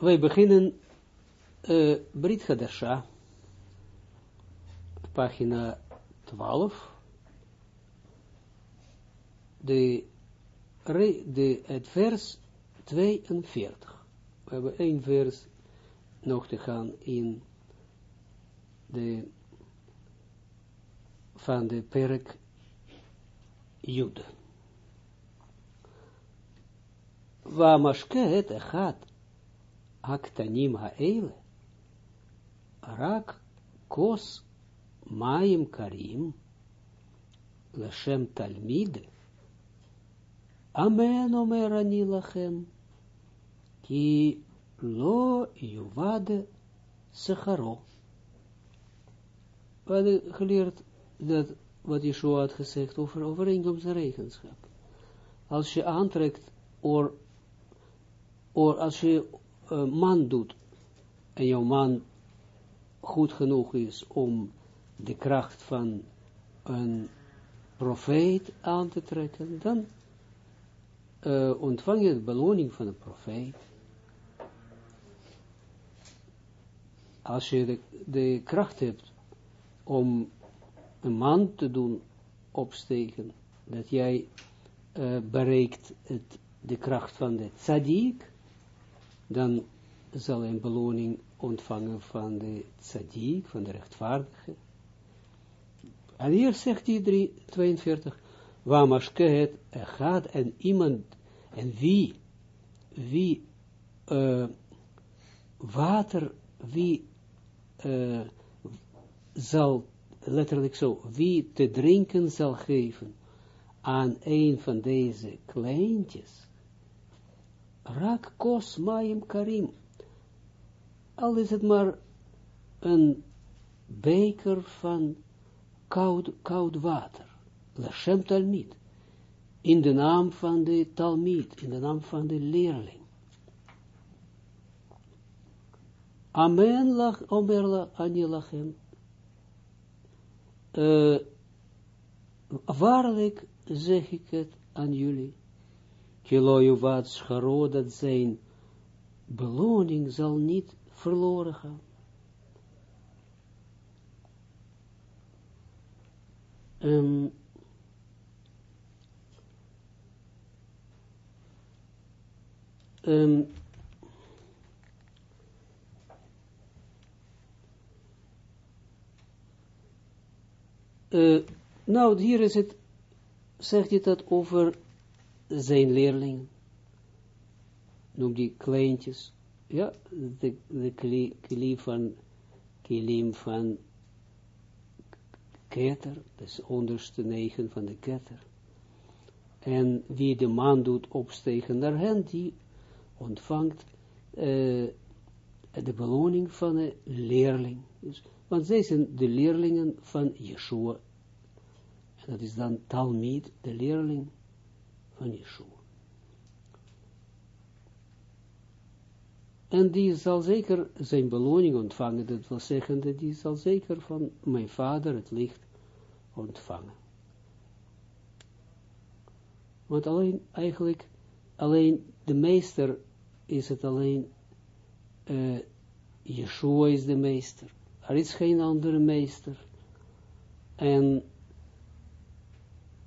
wij beginnen uh, Brit Hadasha, pagina 12, de, de, het vers 42. We hebben één vers nog te gaan in de, van de perk Jude. Waar maschket gaat aktanim ha'ele, rak kos maim karim, leshem talmid, amen ani lachem, ki lo yuvade secharo. We hadden geleerd dat wat Yeshua had gezegd over overeenkomst en regenschap. Als je aantrekt, or, or als je man doet, en jouw man goed genoeg is om de kracht van een profeet aan te trekken, dan uh, ontvang je de beloning van een profeet. Als je de, kracht hebt om een man te doen opstegen, dat jij uh, bereikt het, de kracht van de tzaddik, dan zal een beloning ontvangen van de tzaddik, van de rechtvaardige. En hier zegt hij 42, Wamashkehet gaat en iemand, en wie, wie uh, water, wie uh, zal, letterlijk zo, wie te drinken zal geven aan een van deze kleintjes, rak kos maim karim, al is het maar een beker van koud, koud water, Lashem Talmid, in de naam van de Talmid, in de naam van de leerling. Amen lach, omerla anilachem. Uh, waarlijk zeg ik het aan jullie, Kiloju wat scharo, dat zijn beloning zal niet verloren gaan. Um, um, uh, nou, hier is het, zegt hij dat over zijn leerlingen. Noem die kleintjes. Ja, de, de kilim van, kilim van ketter, dus onderste negen van de ketter. En wie de man doet opstegen naar hen, die ontvangt uh, de beloning van een leerling. Dus, want zij zijn de leerlingen van Yeshua. En dat is dan Talmid, de leerling En die zal zeker zijn beloning ontvangen, dat wil zeggen, dat die zal zeker van mijn vader het licht ontvangen. Want alleen, eigenlijk, alleen de meester is het alleen, uh, Yeshua is de meester. Er is geen andere meester. En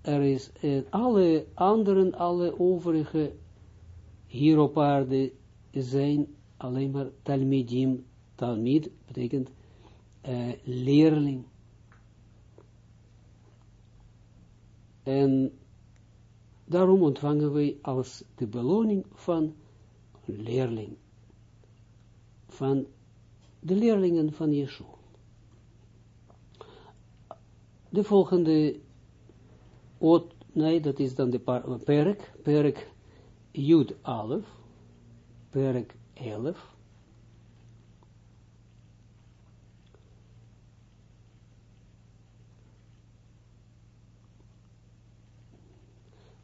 er is uh, alle anderen, alle overige hier op aarde zijn alleen maar talmidim, talmid betekent uh, leerling. En daarom ontvangen wij als de beloning van leerling, van de leerlingen van Yeshua. De volgende oot, nee, dat is dan de perk, perk Jud Alef, perk 11.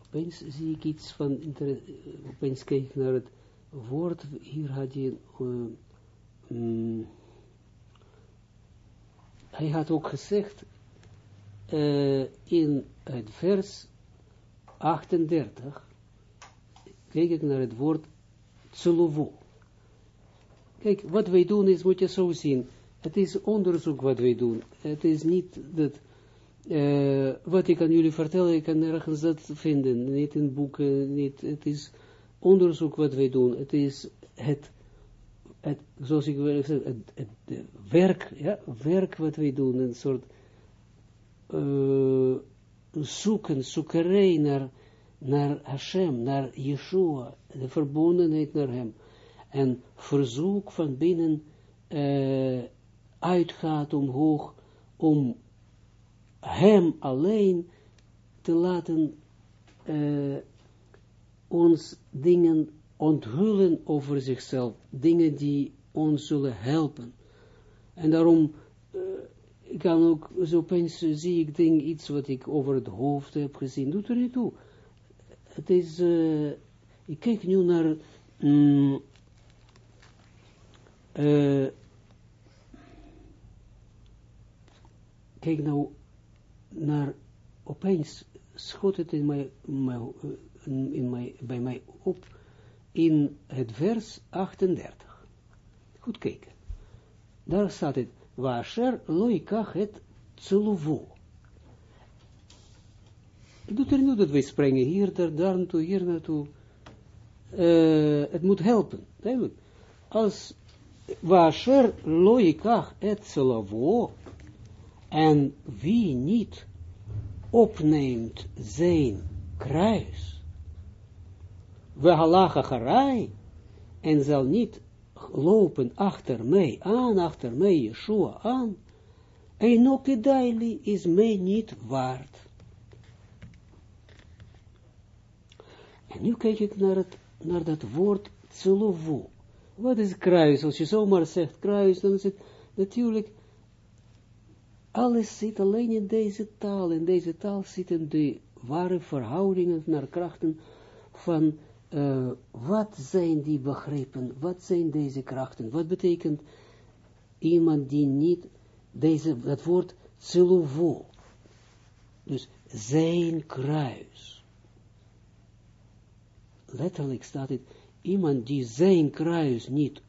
Opeens zie ik iets van, opeens kijk ik naar het woord, hier had je, uh, mm, hij had ook gezegd, uh, in het vers 38, kijk ik naar het woord tselovo. Kijk, wat wij doen is, moet je zo zien, het is onderzoek wat wij doen. Het is niet dat, uh, wat ik aan jullie vertel, ik kan nergens dat vinden, niet in boeken, niet, het is onderzoek wat wij doen. Het is het, het zoals ik wil zeggen, het, het, werk, ja, werk wat wij doen, een soort uh, zoeken, zoekerij naar, naar Hashem, naar Yeshua, de verbondenheid naar hem. En verzoek van binnen uh, uitgaat omhoog om hem alleen te laten uh, ons dingen onthullen over zichzelf, dingen die ons zullen helpen. En daarom kan ook, zo opeens zie ik ding, iets wat ik over het hoofd heb gezien, doet er niet toe. Het is, uh, ik kijk nu naar, mm, uh, kijk nou naar, opeens schot het in mij, in mij, bij mij op, in het vers 38. Goed kijken. Daar staat het, Washer loikach het tseluvo. Het doet er niet dat wij springen hier, daar, daar naartoe, hier naartoe. Uh, het moet helpen, duidelijk. Als Washer loikach et tseluvo, en wie niet opneemt zijn kruis, we halacha en zal niet lopen achter mij aan, achter mij Yeshua aan, en daily is mij niet waard. En nu kijk ik naar, het, naar dat woord tselovo. Wat is kruis? Als je zomaar zegt kruis, dan is het natuurlijk, alles zit alleen in deze taal. In deze taal zitten de ware verhoudingen naar krachten van uh, wat zijn die begrippen, wat zijn deze krachten, wat betekent iemand die niet, deze, dat woord silovo, dus zijn kruis. Letterlijk staat het, iemand die zijn kruis niet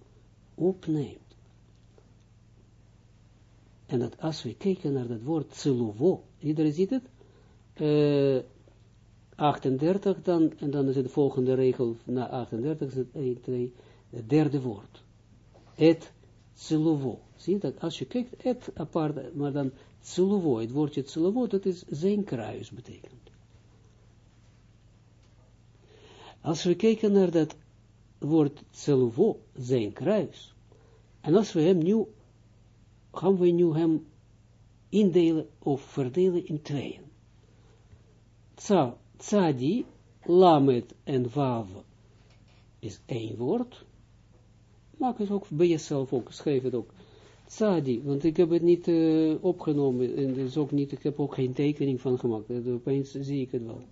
opneemt. En dat als we kijken naar dat woord silovo, iedereen ziet het, uh, 38, dan, en dan is het de volgende regel, na 38 is het 1, 2, het derde woord. Et tselovo. Zie je dat? Als je kijkt, et apart, maar dan tselovo, het woordje tselovo, dat is zijn kruis betekent. Als we kijken naar dat woord tselovo, zijn kruis, en als we hem nu, gaan we nu hem indelen of verdelen in tweeën. Tsa, Tzadi, Lamet en Vav is één woord. Maak het ook bij jezelf ook, schrijf het ook. Tzadi, want ik heb het niet uh, opgenomen en dus ook niet, ik heb ook geen tekening van gemaakt. Dus opeens zie ik het wel.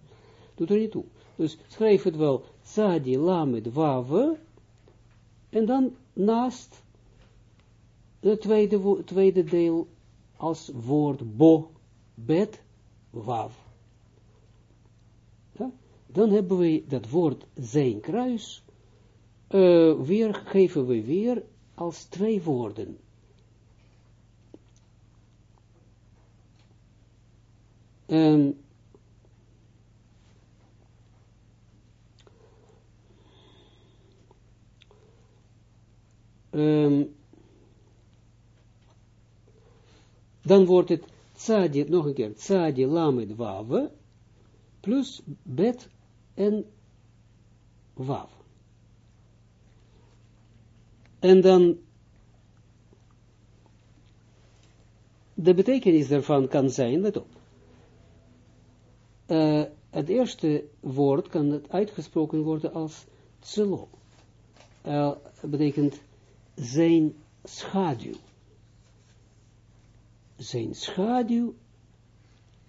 Doet er niet toe. Dus schrijf het wel. Tzadi, Lamet, Vav en dan naast het tweede, tweede deel als woord bo, bet, wav dan hebben we dat woord zijn kruis, uh, weer, geven we weer als twee woorden. Um, dan wordt het tzadi, nog een keer, tzadi lamed wave, plus bet en wav. En dan de betekenis daarvan kan zijn, let op. Uh, het eerste woord kan het uitgesproken worden als tselo. Uh, betekent zijn schaduw. Zijn schaduw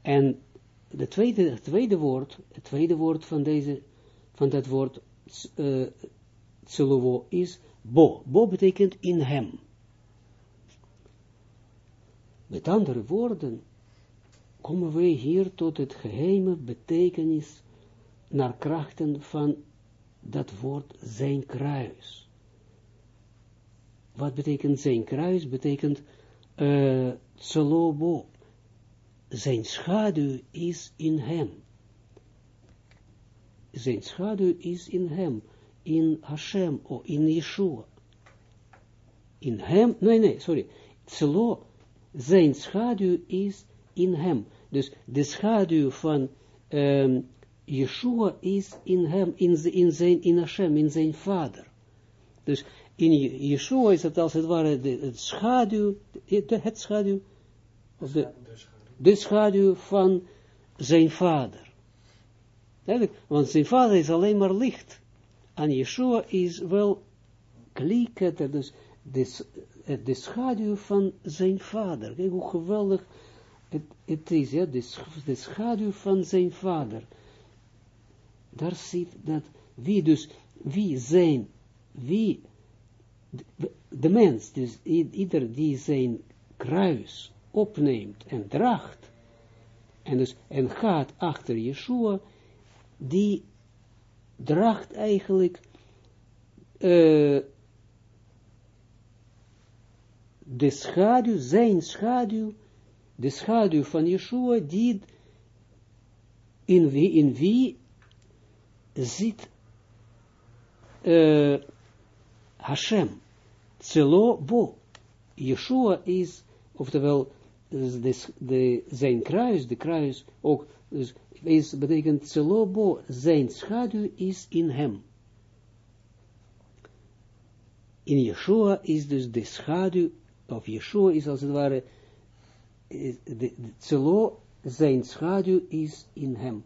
en de tweede, het tweede woord, het tweede woord van deze, van dat woord uh, is bo. Bo betekent in hem. Met andere woorden, komen wij hier tot het geheime betekenis naar krachten van dat woord zijn kruis. wat betekent zijn kruis? Betekent uh, Tselobo. Zijn schaduw is in hem. Zijn schaduw is in hem, in Hashem, of in Yeshua. In hem, nee, nee, sorry. Tselo, zijn schaduw is in hem. Dus de schaduw van um, Yeshua is in hem, in, in, zijn, in Hashem, in zijn vader. Dus in Yeshua is het als het ware de, het schaduw, de, het schaduw, of de schaduw van zijn vader. Want zijn vader is alleen maar licht. En Yeshua is wel kliket, dus de, de schaduw van zijn vader. Kijk hoe geweldig het, het is, ja, de, de schaduw van zijn vader. Daar zit dat, wie dus, wie zijn, wie, de, de mens, dus ieder die zijn kruis opneemt en draagt, en dus, en gaat achter Yeshua, die draagt eigenlijk uh, de schaduw, zijn schaduw, de schaduw van Yeshua, die in wie, in wie zit uh, Hashem, Tselo Bo. Yeshua is, oftewel, de, de, zijn kruis, de kruis, ook, dus, is, betekent Tselo Bo, zijn schaduw is in hem. In Yeshua is dus de schaduw, of Yeshua is als het ware, de, de, Tselo, zijn schaduw is in hem.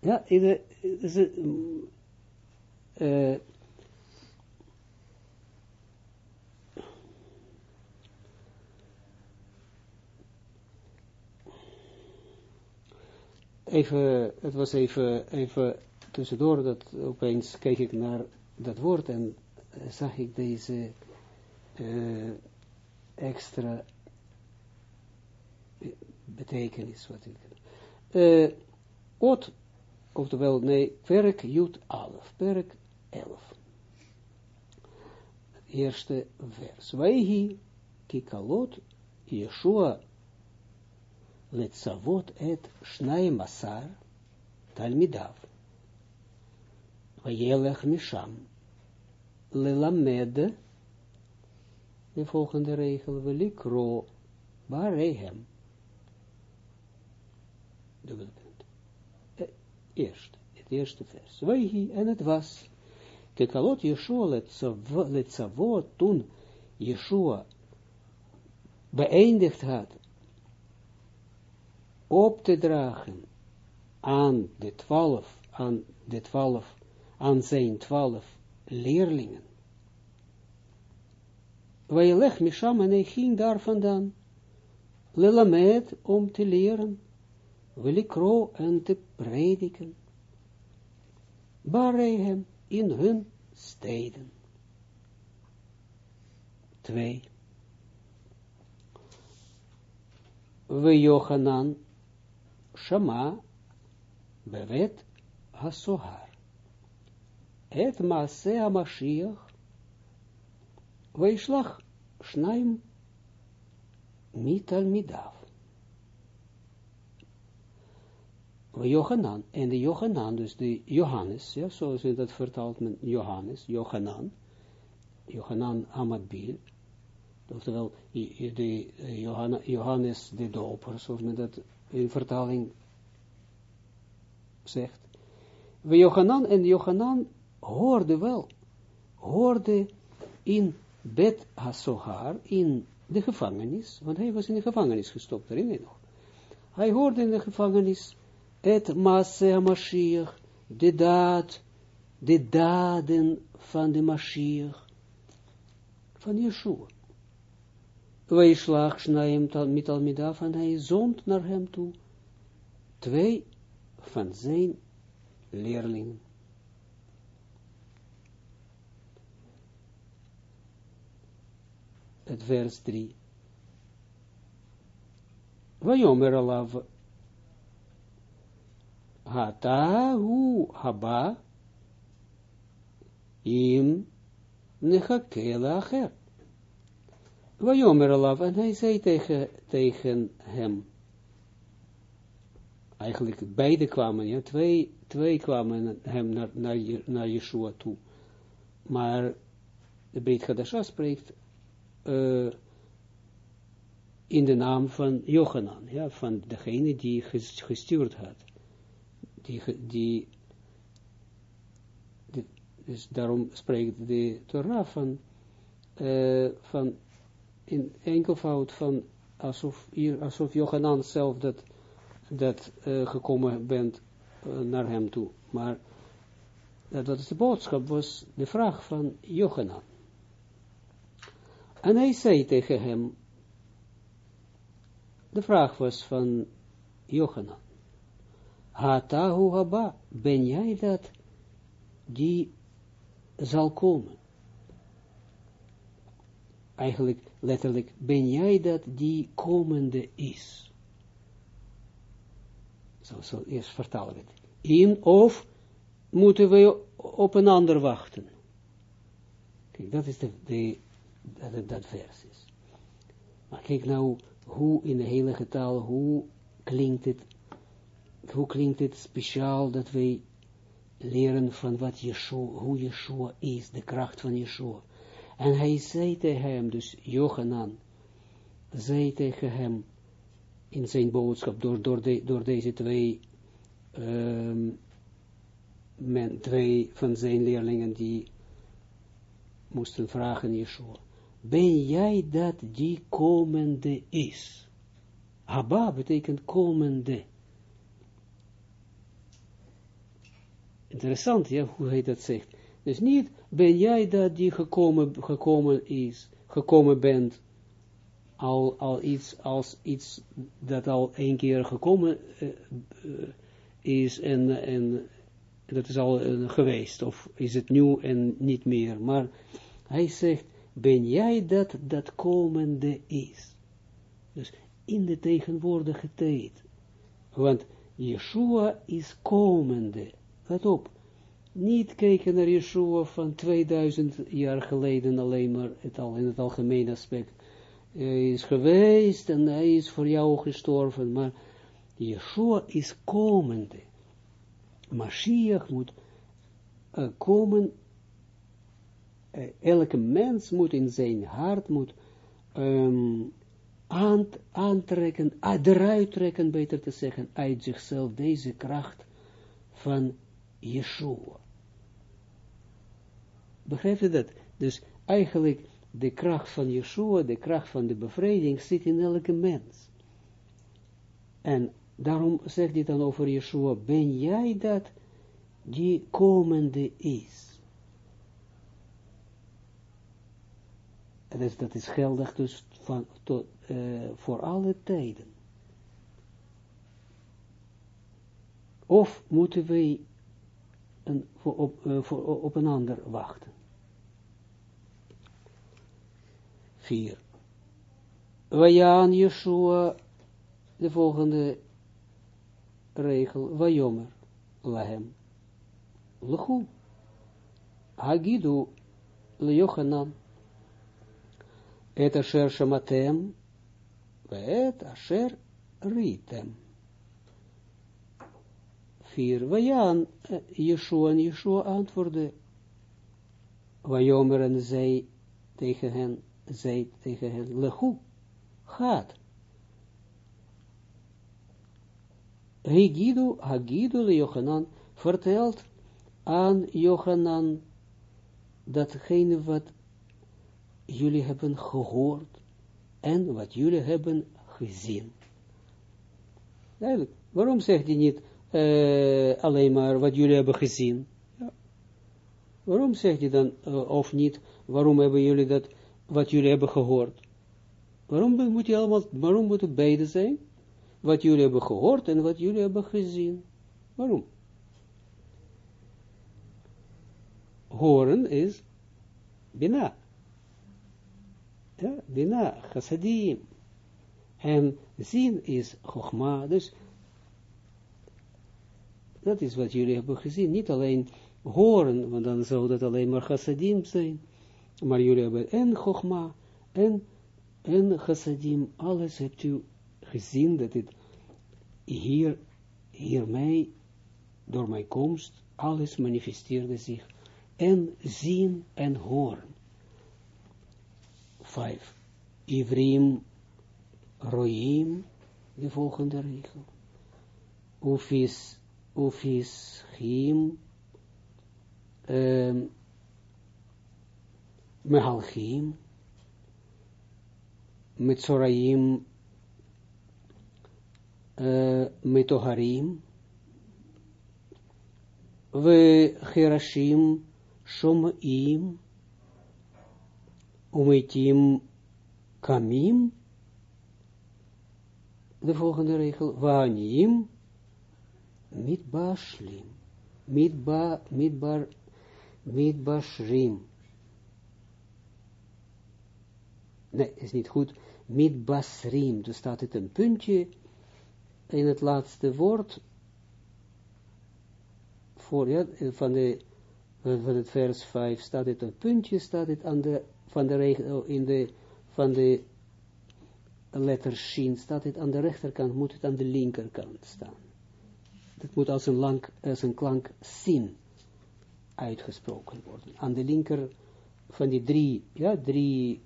Ja, in de, uh, even, het was even, even tussendoor, dat opeens keek ik naar dat woord en uh, zag ik deze uh, extra betekenis, wat ik, uh, ot, oftewel, nee, perk jut alf, perk elf. Eerste vers. Weihi kikalot Yeshua letzavot et shnai masar talmidav. Vayelech misham lelamed de volgende regel velikro barehem. Dubbelpunt. Eerst, het eerste vers. Wehi, en het was. Kekalot Yeshua letzavot toen Yeshua beëindigd had op te dragen aan de twaalf, aan de twaalf, aan zijn twaalf leerlingen. Wij Misham en hij ging daar vandaan, lelamed om te leren, wilikro en te prediken, barehem in hun steden. Twee. We Johanan Shama bevet hasohar. Et maase ha-Mashiach Weishlach Shnaim mital midav. We Johanan, en de Johanan, dus de Johannes, ja, zoals we dat vertaalt met Johannes, Johanan, Johanan Amadbil, oftewel de Johannes de Doper, zoals men dat in vertaling zegt. We Johanan en Johanan hoorde wel, hoorde in Bet Hasohar, in de gevangenis, want hij was in de gevangenis gestopt, herinner je nog. Hij hoorde in de gevangenis het Maase Mashiach, de daad, de daden van de Mashiach, van Yeshua. Wij slag schnaim met Almidaf en hij zond naar hem toe twee van zijn leerlingen. Het vers 3. Vajomer alav hata hu haba im nechake lacher. Wajomer Alav, en hij zei tegen, tegen hem, eigenlijk beide kwamen, ja, twee, twee kwamen hem naar, naar, naar Yeshua toe, maar de Beit Hadasha spreekt uh, in de naam van Johanan, ja, van degene die gestuurd had, die, die, dus daarom spreekt de Torah van, uh, van in enkelvoud van alsof, hier, alsof Johanan zelf dat, dat uh, gekomen bent uh, naar hem toe. Maar dat, dat is de boodschap, was de vraag van Johanan. En hij zei tegen hem, de vraag was van Johanan, Hatahu haba, ben jij dat die zal komen? Eigenlijk letterlijk, ben jij dat die komende is? Zo, zo eerst vertalen we het. In of moeten we op een ander wachten? Kijk, dat is de, dat, vers is. Maar kijk nou, hoe in de hele taal, hoe klinkt het, hoe klinkt het speciaal dat wij leren van wat Yeshua, hoe Yeshua is, de kracht van Yeshua. En hij zei tegen hem, dus Johanan, zei tegen hem, in zijn boodschap, door, door, de, door deze twee, um, men, twee van zijn leerlingen, die moesten vragen Yeshua, ben jij dat die komende is? Haba betekent komende. Interessant, ja, hoe hij dat zegt. Dus niet, ben jij dat die gekomen, gekomen is, gekomen bent, al, al iets, als iets dat al een keer gekomen uh, uh, is en, en dat is al uh, geweest, of is het nieuw en niet meer. Maar hij zegt, ben jij dat dat komende is? Dus in de tegenwoordige tijd. Want Yeshua is komende. Let op niet kijken naar Yeshua van 2000 jaar geleden alleen maar het al, in het algemeen aspect. Hij is geweest en hij is voor jou gestorven, maar Yeshua is komende. Mashiach moet uh, komen, uh, elke mens moet in zijn hart moet um, aantrekken, uh, eruit trekken, beter te zeggen, uit zichzelf deze kracht van Yeshua. Begrijp je dat? Dus eigenlijk de kracht van Yeshua, de kracht van de bevrijding zit in elke mens. En daarom zegt hij dan over Yeshua, ben jij dat die komende is? En dus dat is geldig dus van, uh, voor alle tijden. Of moeten wij een, voor, op, voor, op een ander wachten? 4. Wajan Yeshua, de volgende regel, Wajomer, Lahem, Lechu, Hagidu, Lejochanan, Et asher shamatem, et asher ritem. 4. Wajan Yeshua en Yeshua antwoordde, Wajomer en zei tegen hen, zei tegen hen, lechu, gaat. Higidu, Hagidu le Johanan, vertelt aan Johanan datgene wat jullie hebben gehoord en wat jullie hebben gezien. Duidelijk. Waarom zegt hij niet uh, alleen maar wat jullie hebben gezien? Ja. Waarom zegt hij dan, uh, of niet, waarom hebben jullie dat wat jullie hebben gehoord. Waarom moet je allemaal, waarom moet het beide zijn? Wat jullie hebben gehoord en wat jullie hebben gezien. Waarom? Horen is bina. Ja, bina, chassadim. En zien is chogma. Dus dat is wat jullie hebben gezien. Niet alleen horen, want dan zou dat alleen maar chassadim zijn. maar jullie hebben en Chogma, en, en Chassadim, alles hebt u gezien, dat het hier, hiermee, door mijn komst, alles manifesteerde zich, en zien en horen. Vijf. Ivrim, Roim, de volgende regel. Ufis, Ufis, Chim, um, Mehalchim, Metzoraim, uh, Metoharim, we Gerashim, Shom'im, Umetim, Kamim, de volgende regel, Vanim, Mitba Shlim, Mitba, Mitbar, Mitba Shrim. Nee, is niet goed. Mitbasrim, dus staat het een puntje in het laatste woord, voor, ja, van, de, van het vers 5 staat het een puntje, staat het aan de, van de regel, in de, van de letter Shin, staat het aan de rechterkant, moet het aan de linkerkant staan. Dat moet als een, lang, als een klank sin uitgesproken worden. Aan de linker van die drie, ja, drie,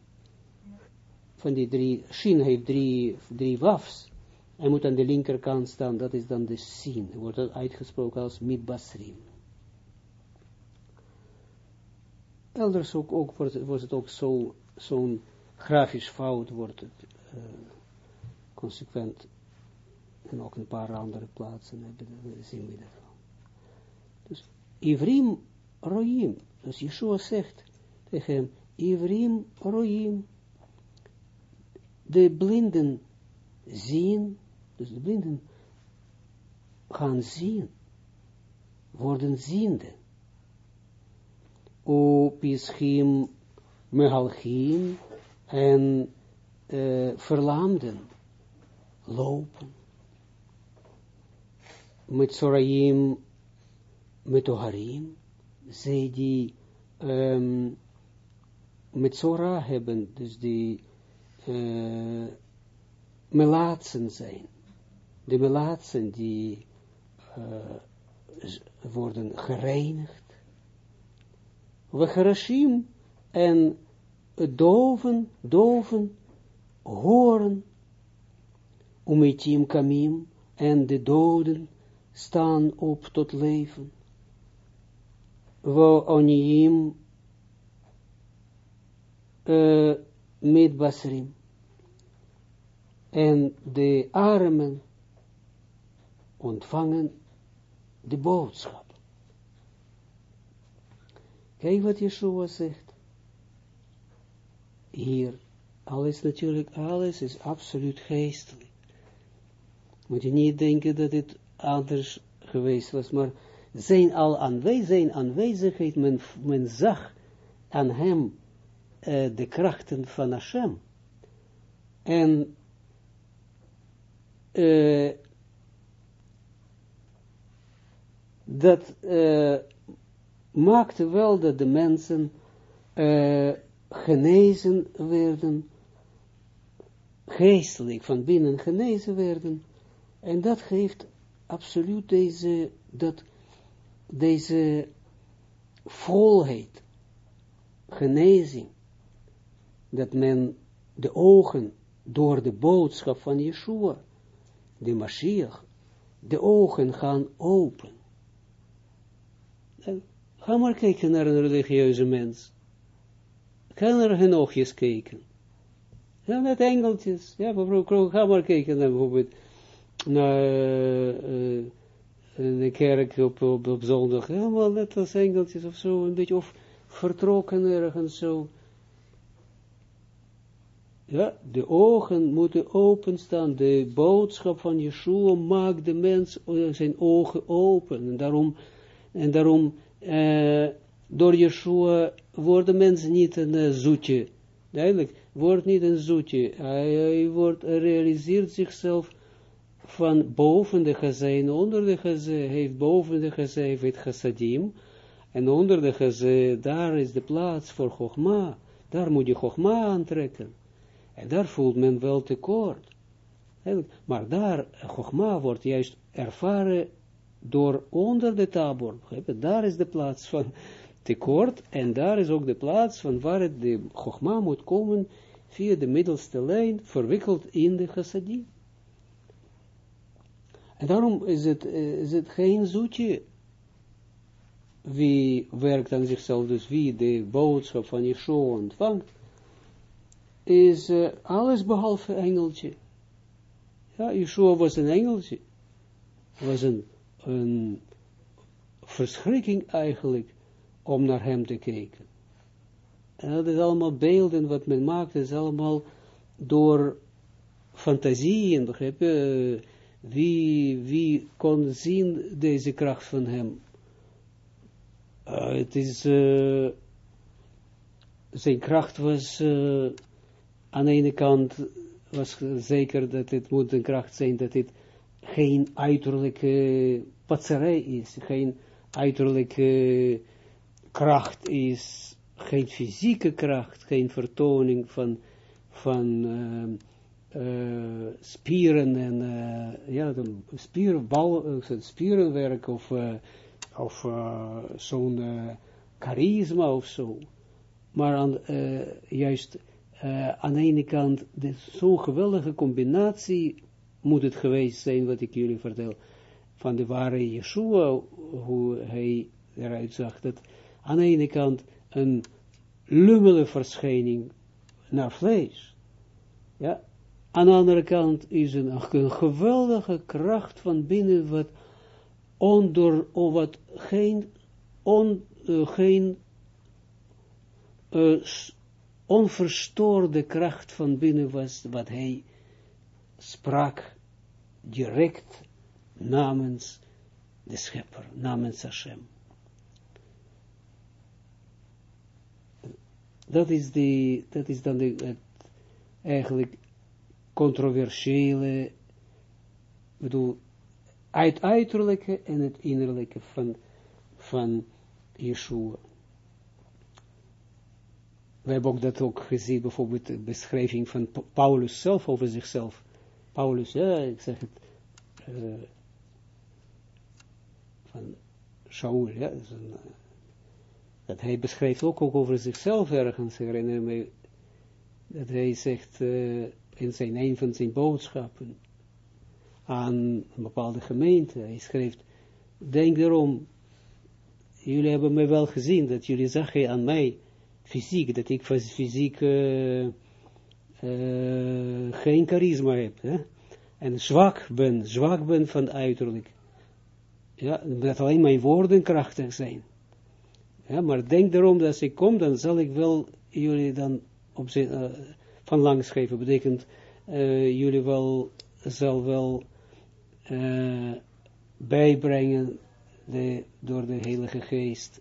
van die drie, Shin heeft drie, drie wafs. Hij moet aan de linkerkant staan, dat is dan de sin. Wordt dat uitgesproken als midbasrim. Elders ook, ook wordt, het ook zo'n zo grafisch fout, wordt het uh, consequent en ook een paar andere plaatsen hebben, zien we dat Dus Ivrim Roim, dus Yeshua zegt tegen hem, Ivrim Roim, de blinden zien, dus de blinden gaan zien, worden ziende. O pischim mehalchim en uh, verlamden lopen. Met Soraim, met zij die um, met Sora hebben, dus die uh, melaatsen zijn. De melaatsen die uh, worden gereinigd. We gerashim en doven, doven, horen, umetim kamim, en de doden staan op tot leven. We oniim uh, met basrim en de armen ontvangen de boodschap. Kijk wat Yeshua zegt. Hier, alles natuurlijk, alles is absoluut geestelijk. Moet je niet denken dat het anders geweest was, maar zijn al aanwezig, zijn aanwezigheid, men, men zag aan hem uh, de krachten van Hashem. En uh, dat uh, maakte wel dat de mensen genezen werden, geestelijk van binnen genezen werden, en dat geeft absoluut deze, dat, deze volheid, genezing, dat men de ogen door de boodschap van Yeshua de Mashiach, de ogen gaan open. En ga maar kijken naar een religieuze mens. Ga naar hun oogjes kijken. Ja, met engeltjes. Ja, ga maar kijken naar bijvoorbeeld naar uh, de kerk op, op, zondag. Helemaal net als engeltjes of zo, een beetje of vertrokken ergens zo. Ja, de ogen moeten openstaan. De boodschap van Yeshua maakt de mens eh, zijn ogen open. En daarom, en daarom eh, door Yeshua wordt de mens niet een zoetje. Duidelijk, wordt niet een zoetje. Hij, hij, wordt, realiseert zichzelf van boven de gezin, onder de gezin, heeft boven de gezin het chassadim. En onder de gezin, daar is de plaats voor Chogma. daar moet je Chogma aantrekken. En daar voelt men wel tekort. Maar daar, Chogma wordt juist ervaren door onder de tabor. Daar is de plaats van tekort en daar is ook de plaats van waar het de Chogma moet komen via de middelste lijn, verwikkeld in de chassadim. En daarom is het, eh, is het geen zoetje wie werkt aan zichzelf, dus wie de boodschap van Yeshua ontvangt, is uh, alles behalve engeltje. Ja, Yeshua was een engeltje. Was een, een verschrikking eigenlijk om naar hem te kijken. En dat is allemaal beelden wat men maakt, is allemaal door fantasieën, begrijp je? Wie, wie kon zien deze kracht van hem? Uh, het is, uh, zijn kracht was uh, aan de ene kant, was zeker dat het moet een kracht zijn, dat het geen uiterlijke patzerij is, geen uiterlijke kracht is, geen fysieke kracht, geen vertoning van, van uh, spieren en uh, ja, spierenbal, spierenwerk of, of zo'n charisma of zo. Maar aan, juist aan de ene kant, zo'n geweldige combinatie moet het geweest zijn, wat ik jullie vertel, van de ware Yeshua, hoe hij eruit zag, dat aan de ene kant een lummele verschijning naar vlees. Ja. Aan de andere kant is een, een geweldige kracht van binnen wat onder, of wat geen, on, geen uh, onverstoorde kracht van binnen was, wat hij sprak direct namens de schepper, namens Hashem. dat is, de, dat is dan de, het eigenlijk controversiële, bedoel, het uiterlijke en het innerlijke van, van Yeshua. We hebben ook dat ook gezien, bijvoorbeeld de beschrijving van Paulus zelf over zichzelf. Paulus, ja, ik zeg het, uh, van Shaul, ja, is een, uh, dat hij beschrijft ook, ook over zichzelf ergens, herinner me, dat hij zegt uh, in zijn een van zijn boodschappen aan een bepaalde gemeente, hij schrijft, denk erom, jullie hebben mij wel gezien, dat jullie zagen aan mij, fysiek, dat ik fysiek uh, geen charisma heb, hè? en zwak ben, zwak ben van uiterlijk. Ja, dat alleen mijn woorden krachtig zijn. Maar denk erom dat als ik kom, dan zal ik wel jullie dan op zin, uh, van langs geven. Betekent, uh, jullie wel, zal wel uh, bijbrengen de, door de Heilige Geest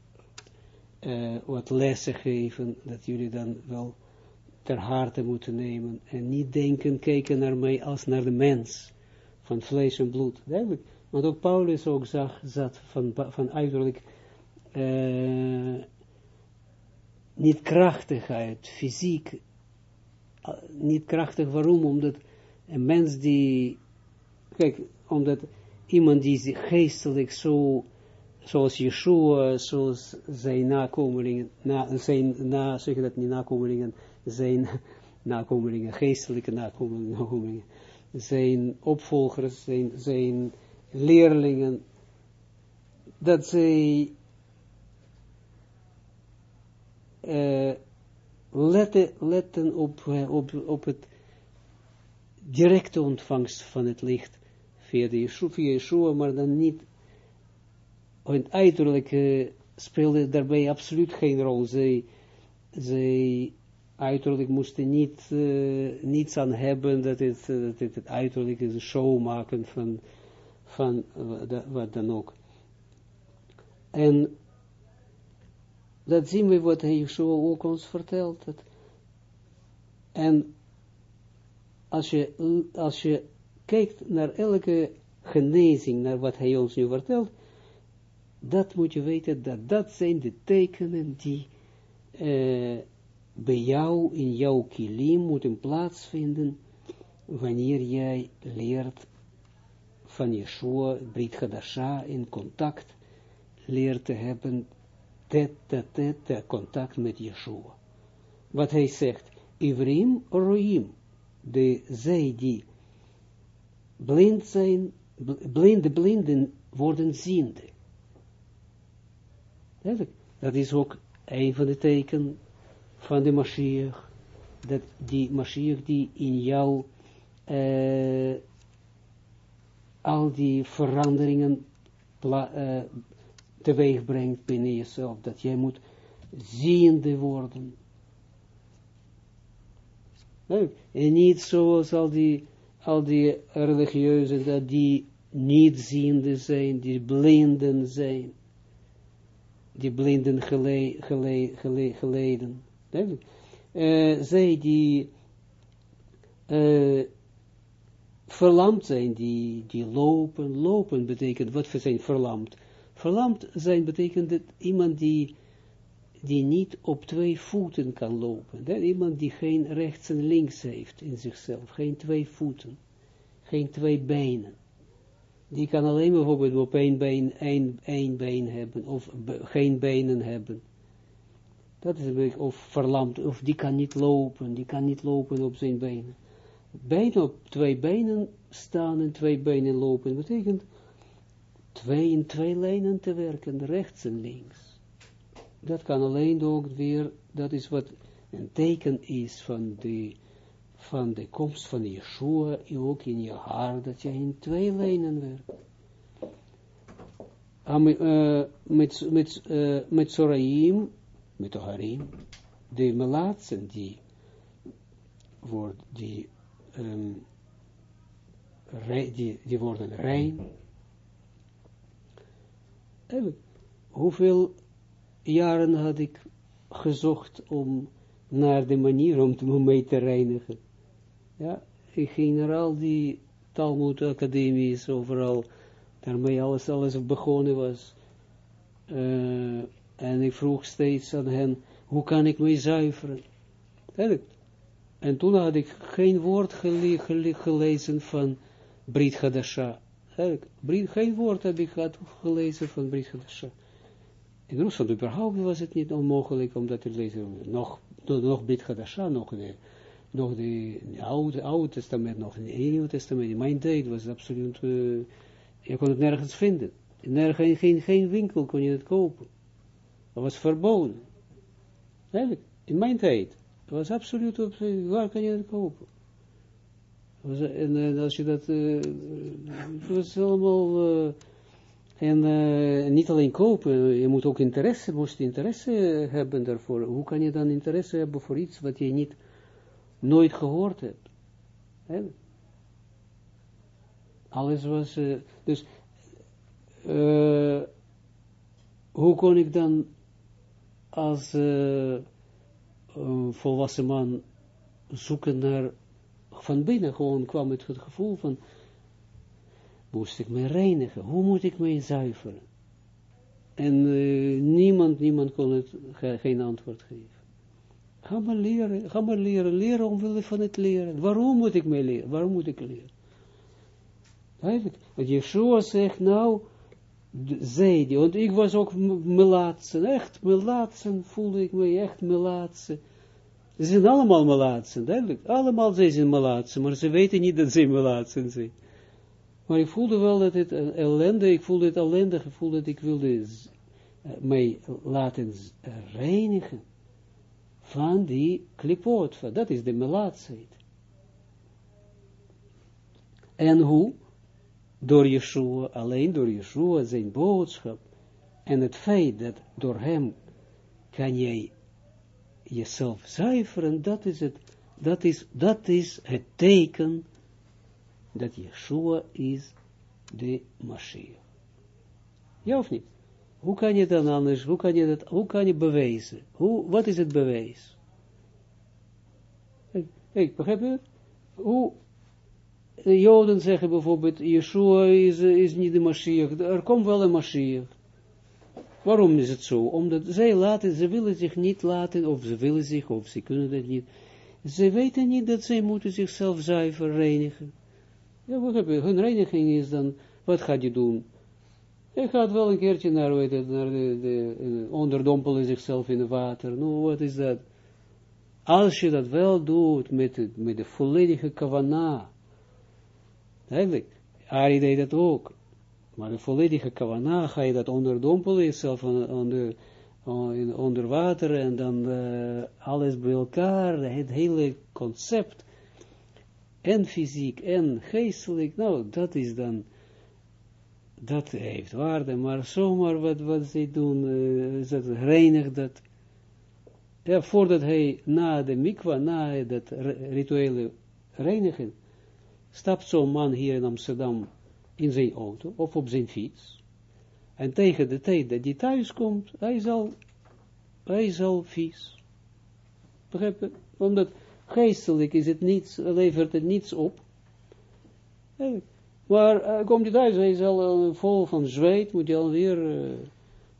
wat lessen geven, dat jullie dan wel ter harte moeten nemen en niet denken, kijken naar mij als naar de mens van vlees en bloed. Duidelijk. Want ook Paulus ook zag, zat van, van uiterlijk niet krachtig uit, fysiek, niet krachtig, waarom? Omdat een mens die, kijk, omdat iemand die geestelijk zo, zoals Yeshua, zoals zijn nakomelingen, na, zijn, na, zeg je dat niet, nakomelingen, zijn nakomelingen, geestelijke nakomelingen, zijn opvolgers, zijn, zijn leerlingen, dat zij uh, letten, letten op, uh, op, op het directe ontvangst van het licht via de Yeshua, maar dan niet, het uiterlijke speelde daarbij absoluut geen rol. Zij, zij uiterlijk moesten niet, uh, niets aan hebben, dat het, dat het, het uiterlijk is een show maken van, van wat dan ook. En dat zien we wat hij zo ook ons vertelt. Dat. En als je, als je kijkt naar elke genezing, naar wat hij ons nu vertelt, dat moet je weten, dat dat zijn de tekenen die, uh, bij jou, in jouw kilim, moeten plaatsvinden, wanneer jij leert van Yeshua, Brit Hadasha, in contact leert te hebben, tet-tet-tet, contact met Yeshua. Wat hij zegt, Ivrim Roim, de zij die blind zijn, blinde blinden worden ziende. Dat is ook een van de tekenen van de Mashiach, dat die Mashiach die in jou al die veranderingen uh, teweeg brengt binnen jezelf, dat jij moet ziende worden. En niet zoals al die, al die religieuzen, dat die niet ziende zijn, die blinden zijn, die blinden gele, gele, gele, geleden. Uh, zij die uh, verlamd zijn, die, die lopen, lopen betekent, wat voor zijn verlamd? Verlamd zijn betekent dat iemand die, die niet op twee voeten kan lopen. Dat iemand die geen rechts en links heeft in zichzelf, geen twee voeten, geen twee benen. Die kan alleen bijvoorbeeld op één been, één, één been hebben, of geen benen hebben. Dat is of verlamd, of die kan niet lopen, die kan niet lopen op zijn benen. Benen op twee benen staan en twee benen lopen, betekent twee in twee lijnen te werken, rechts en links. Dat kan alleen ook weer, dat is wat een teken is van de, van de komst van Yeshua, ook in je haar, dat je in twee lijnen werkt. Uh, met, met, uh, met Soraim, met Oharim, de melaatsen die, wordt, die, die, die worden rein, hoeveel jaren had ik gezocht om naar de manier om mij te reinigen. Ja, ik ging naar al die Talmud academies, overal, daarmee alles, alles begonnen was. Uh, en ik vroeg steeds aan hen, hoe kan ik mij zuiveren? En toen had ik geen woord gele gele gelezen van Brit Hadasha. Geen woord heb ik gelezen van Brit Hadasha. In Rusland überhaupt was het niet onmogelijk om dat te lezen. Nog, nog Brit Hadasha, nog de, nog de oude, oude testament, nog het Nieuwe testament. In mijn tijd was het absoluut, uh, je kon het nergens vinden. Nergens, geen, geen winkel kon je het kopen. Dat was verboden. Eigenlijk, in mijn tijd. Het was absoluut op, waar kan je het kopen? En uh, als je dat, het was allemaal, en niet alleen kopen, je moet ook interesse, moest interesse hebben daarvoor. Hoe kan je dan interesse hebben voor iets wat je niet, nooit gehoord hebt? He? Alles was, dus, hoe kon ik dan als volwassen man zoeken naar van binnen gewoon kwam het, het gevoel van, moest ik me reinigen, hoe moet ik me zuiveren? En uh, niemand, niemand kon het geen antwoord geven. Ga maar leren, ga maar leren, leren omwille van het leren. Waarom moet ik me leren? Waarom moet ik leren? Eigenlijk, want Yeshua zegt nou, zij die, want ik was ook melaatsen, echt melaatsen, voelde ik me echt melaatsen. Ze zijn allemaal melaatsen, duidelijk. Allemaal ze zijn melaatsen, maar ze weten niet dat ze melaatsen zijn. Maar ik voelde wel dat het ellende, ik voelde het ellendig, ik voelde dat ik wilde eh, mij laten reinigen van die klipot, dat is de melaatsheid. En hoe? Door Yeshua, alleen door Yeshua, zijn boodschap, en het feit dat door hem kan jij jezelf zuiveren, dat is het, dat is, dat is het teken dat Yeshua is de Mashiach. Ja of niet? Hoe kan je dan anders, hoe kan je dat, hoe kan je bewijzen? Hoe, wat is het bewijs? Ik begrijp je? Hoe, de Joden zeggen bijvoorbeeld, Yeshua is, is niet de Mashiach, er komt wel een Mashiach. Waarom is het zo? Omdat zij laten, ze willen zich niet laten, of ze willen zich, of ze kunnen dat niet. Ze weten niet dat zij moeten zichzelf zuiver reinigen. Ja, wat heb je? Hun reiniging is dan, wat gaat je doen? Je gaat wel een keertje naar, weet het, naar de, de, onderdompelen zichzelf in het water. Nou, wat is dat? Als je dat wel doet met, de, met de volledige kavana, eigenlijk, Ari deed dat ook, maar de volledige kavana ga je dat onderdompelen, jezelf onder, onder water en dan uh, alles bij elkaar, het hele concept, en fysiek en geestelijk, nou, dat is dan, dat heeft waarde, maar zomaar wat, wat zij doen, uh, is dat reinigt dat, ja, voordat hij na de mikwa, na dat rituele reinigen, stapt zo'n man hier in Amsterdam in zijn auto, of op zijn fiets, en tegen de tijd dat hij thuis komt, hij zal, hij zal vies. Begrijp je? Omdat geestelijk is het niets, levert het niets op. Maar uh, komt hij thuis, hij is al uh, vol van zweet, moet je alweer uh,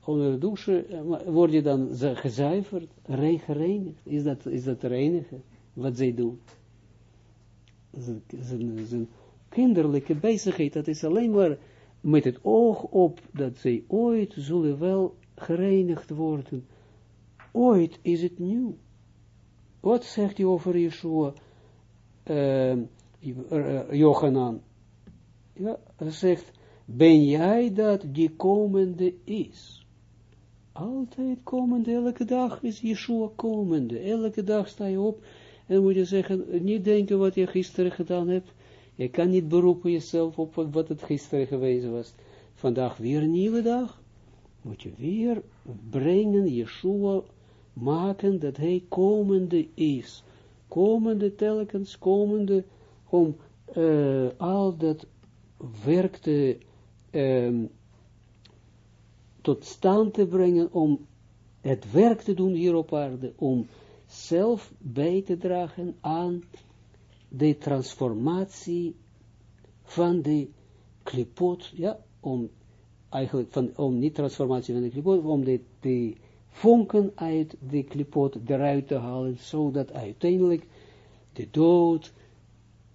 onder de douche, word je dan gezuiverd, gereinigd? Is dat, is dat het enige wat zij doen? Zijn kinderlijke bezigheid, dat is alleen maar met het oog op dat zij ooit zullen wel gereinigd worden. Ooit is het nieuw. Wat zegt hij over Yeshua, Johanan? Ja, hij zegt, ben jij dat die komende is? Altijd komende, elke dag is Yeshua komende. Elke dag sta je op en moet je zeggen, niet denken wat je gisteren gedaan hebt. Je kan niet beroepen jezelf op wat het gisteren geweest was. Vandaag weer een nieuwe dag. Moet je weer brengen, Yeshua maken dat hij komende is. Komende telkens, komende om uh, al dat werk te, um, tot stand te brengen, om het werk te doen hier op aarde, om zelf bij te dragen aan de transformatie van de klipot, ja, om eigenlijk van, om niet transformatie van de klipot, om de, de vonken uit de klipot eruit te halen, zodat uiteindelijk de dood,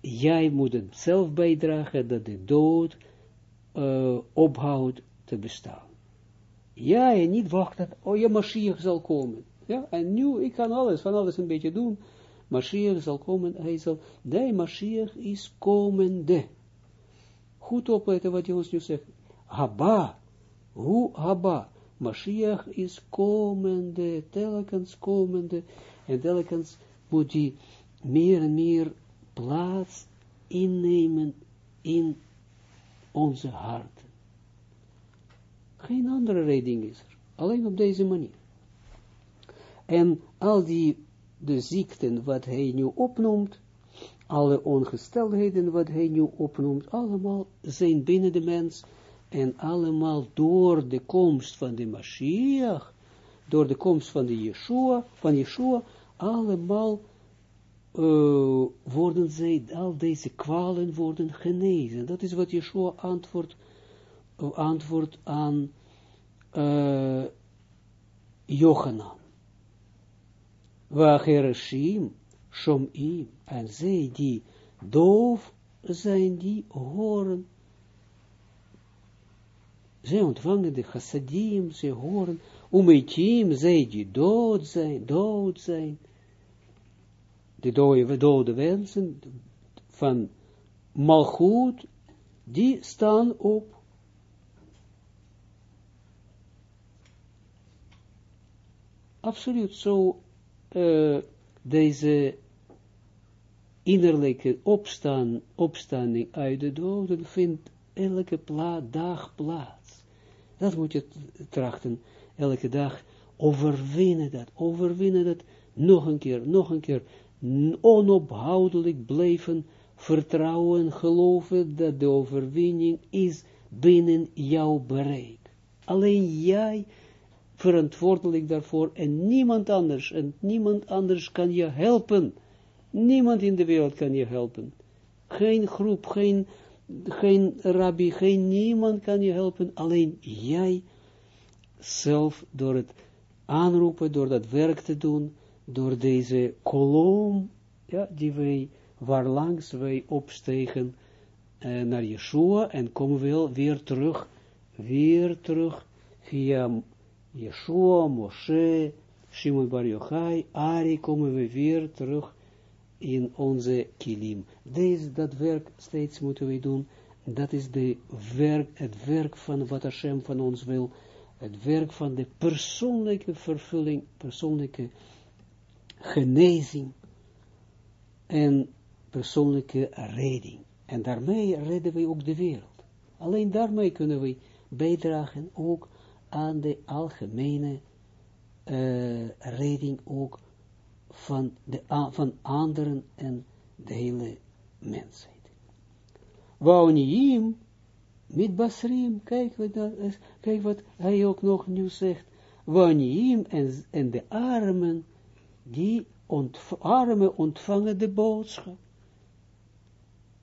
jij moet het zelf bijdragen, dat de dood uh, ophoudt te bestaan. Jij niet wachten, oh je Mashiach zal komen. Ja, en nu, ik kan alles, van alles een beetje doen. Mashiach zal komen, hij zal, nee, Mashiach is komende. Goed opletten wat je ons nu zegt. Haba, hoe Haba, Mashiach is komende, telkens komende, en telkens moet hij meer en meer plaats innemen in onze harten. Geen andere reding is er, alleen op deze manier. En al die, de ziekten wat hij nu opnoemt, alle ongesteldheden wat hij nu opnoemt, allemaal zijn binnen de mens, en allemaal door de komst van de Mashiach, door de komst van de Yeshua, van Yeshua, allemaal uh, worden zij, al deze kwalen worden genezen. Dat is wat Yeshua antwoordt, uh, antwoord aan uh. Wachereshim, Shom'im, en zij die doof zijn, die horen zij ontvangen de chassadim, ze horen, umetim, zij die dood zijn, dood zijn, de dode, dode wensen van malgoed, die staan op. Absoluut zo, uh, deze innerlijke opstaan, opstanding uit de doden vindt elke pla dag plaats. Dat moet je trachten, elke dag overwinnen dat, overwinnen dat, nog een keer, nog een keer, onophoudelijk blijven vertrouwen, geloven dat de overwinning is binnen jouw bereik. Alleen jij verantwoordelijk daarvoor en niemand anders, en niemand anders kan je helpen. Niemand in de wereld kan je helpen. Geen groep, geen geen rabbi, geen niemand kan je helpen, alleen jij zelf, door het aanroepen, door dat werk te doen, door deze kolom, ja, die wij, waar langs wij opstegen uh, naar Yeshua en komen we weer terug, weer terug via Yeshua, Moshe, Shimon Bar Yochai, Ari, komen we weer terug in onze kilim. Deze, dat werk steeds moeten we doen, dat is de werk, het werk van wat Hashem van ons wil, het werk van de persoonlijke vervulling, persoonlijke genezing en persoonlijke redding. En daarmee redden we ook de wereld. Alleen daarmee kunnen we bijdragen ook aan de algemene uh, ook van, de, van anderen en de hele mensheid. Waoniim, met Basrim, kijk wat, kijk wat hij ook nog nu zegt, Waoniim en, en de armen, die ontv armen ontvangen de boodschap.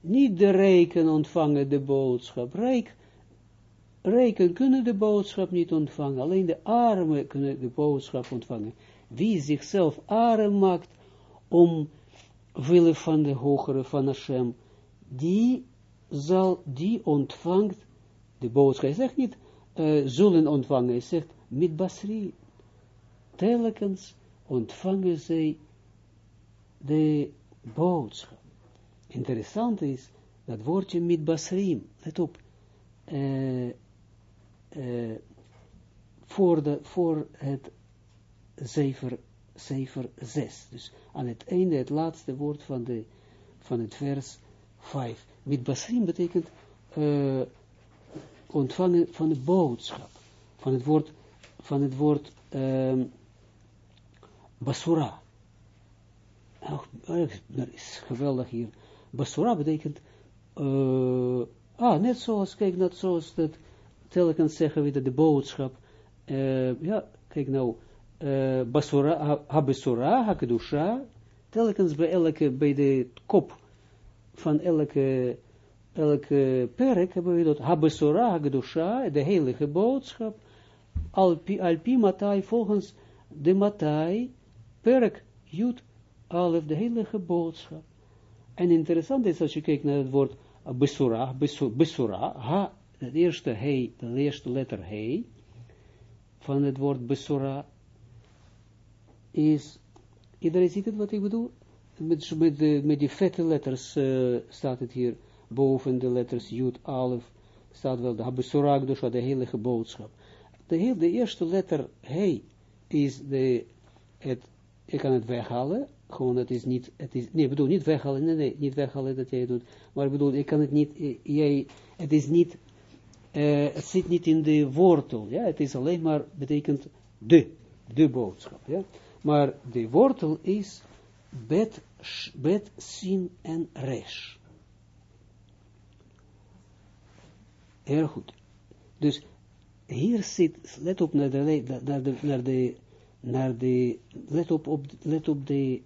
Niet de rijken ontvangen de boodschap. Rijk, rijken kunnen de boodschap niet ontvangen. Alleen de armen kunnen de boodschap ontvangen. Wie zichzelf arm maakt om willen van de hogere van Hashem, die zal, die ontvangt de boodschap. Hij zegt niet, uh, zullen ontvangen. Hij zegt, met basri. Telkens ontvangen zij de boodschap. Interessant is, dat woordje mit basrim, let op, uh, uh, voor, de, voor het cijfer, cijfer 6. Dus aan het einde, het laatste woord van, de, van het vers 5. Mit basrim betekent uh, ontvangen van de boodschap, van het woord, van het woord um, basura. Oh, dat is geweldig hier. Basura betekent, uh, ah, net zoals, kijk, net zoals dat, telkens zeggen we dat de boodschap, uh, ja, kijk nou, uh, ha-kedusha, telkens bij elke, bij de kop van elke, elke perk hebben we dat, ha-basura, ha-kedusha, de heilige boodschap, alpi, alpi matai, volgens de matai, perk, jut, alef, de heilige boodschap. En interessant is als je kijkt naar het woord besura, besura, ha, de eerste he, de eerste letter he, van het woord besura, is, iedereen ziet het wat ik bedoel? Met, met, de, met die vette letters uh, staat het hier, boven de letters Jud, Alef, staat wel de besura, dus de heilige boodschap. De, heel, de eerste letter he is de, het, ik kan het weghalen, gewoon, het is niet, het is, nee, ik bedoel, niet weghalen, nee, nee, niet weghalen dat jij doet, maar ik bedoel, ik kan het niet, eh, jij, het is niet, uh, het zit niet in de wortel, ja, het is alleen maar, betekent de, de boodschap, ja, maar de wortel is bet, bet, sin en resh. Heel goed. Dus hier zit, let op naar de, naar de, naar de, naar de let op, op, let op de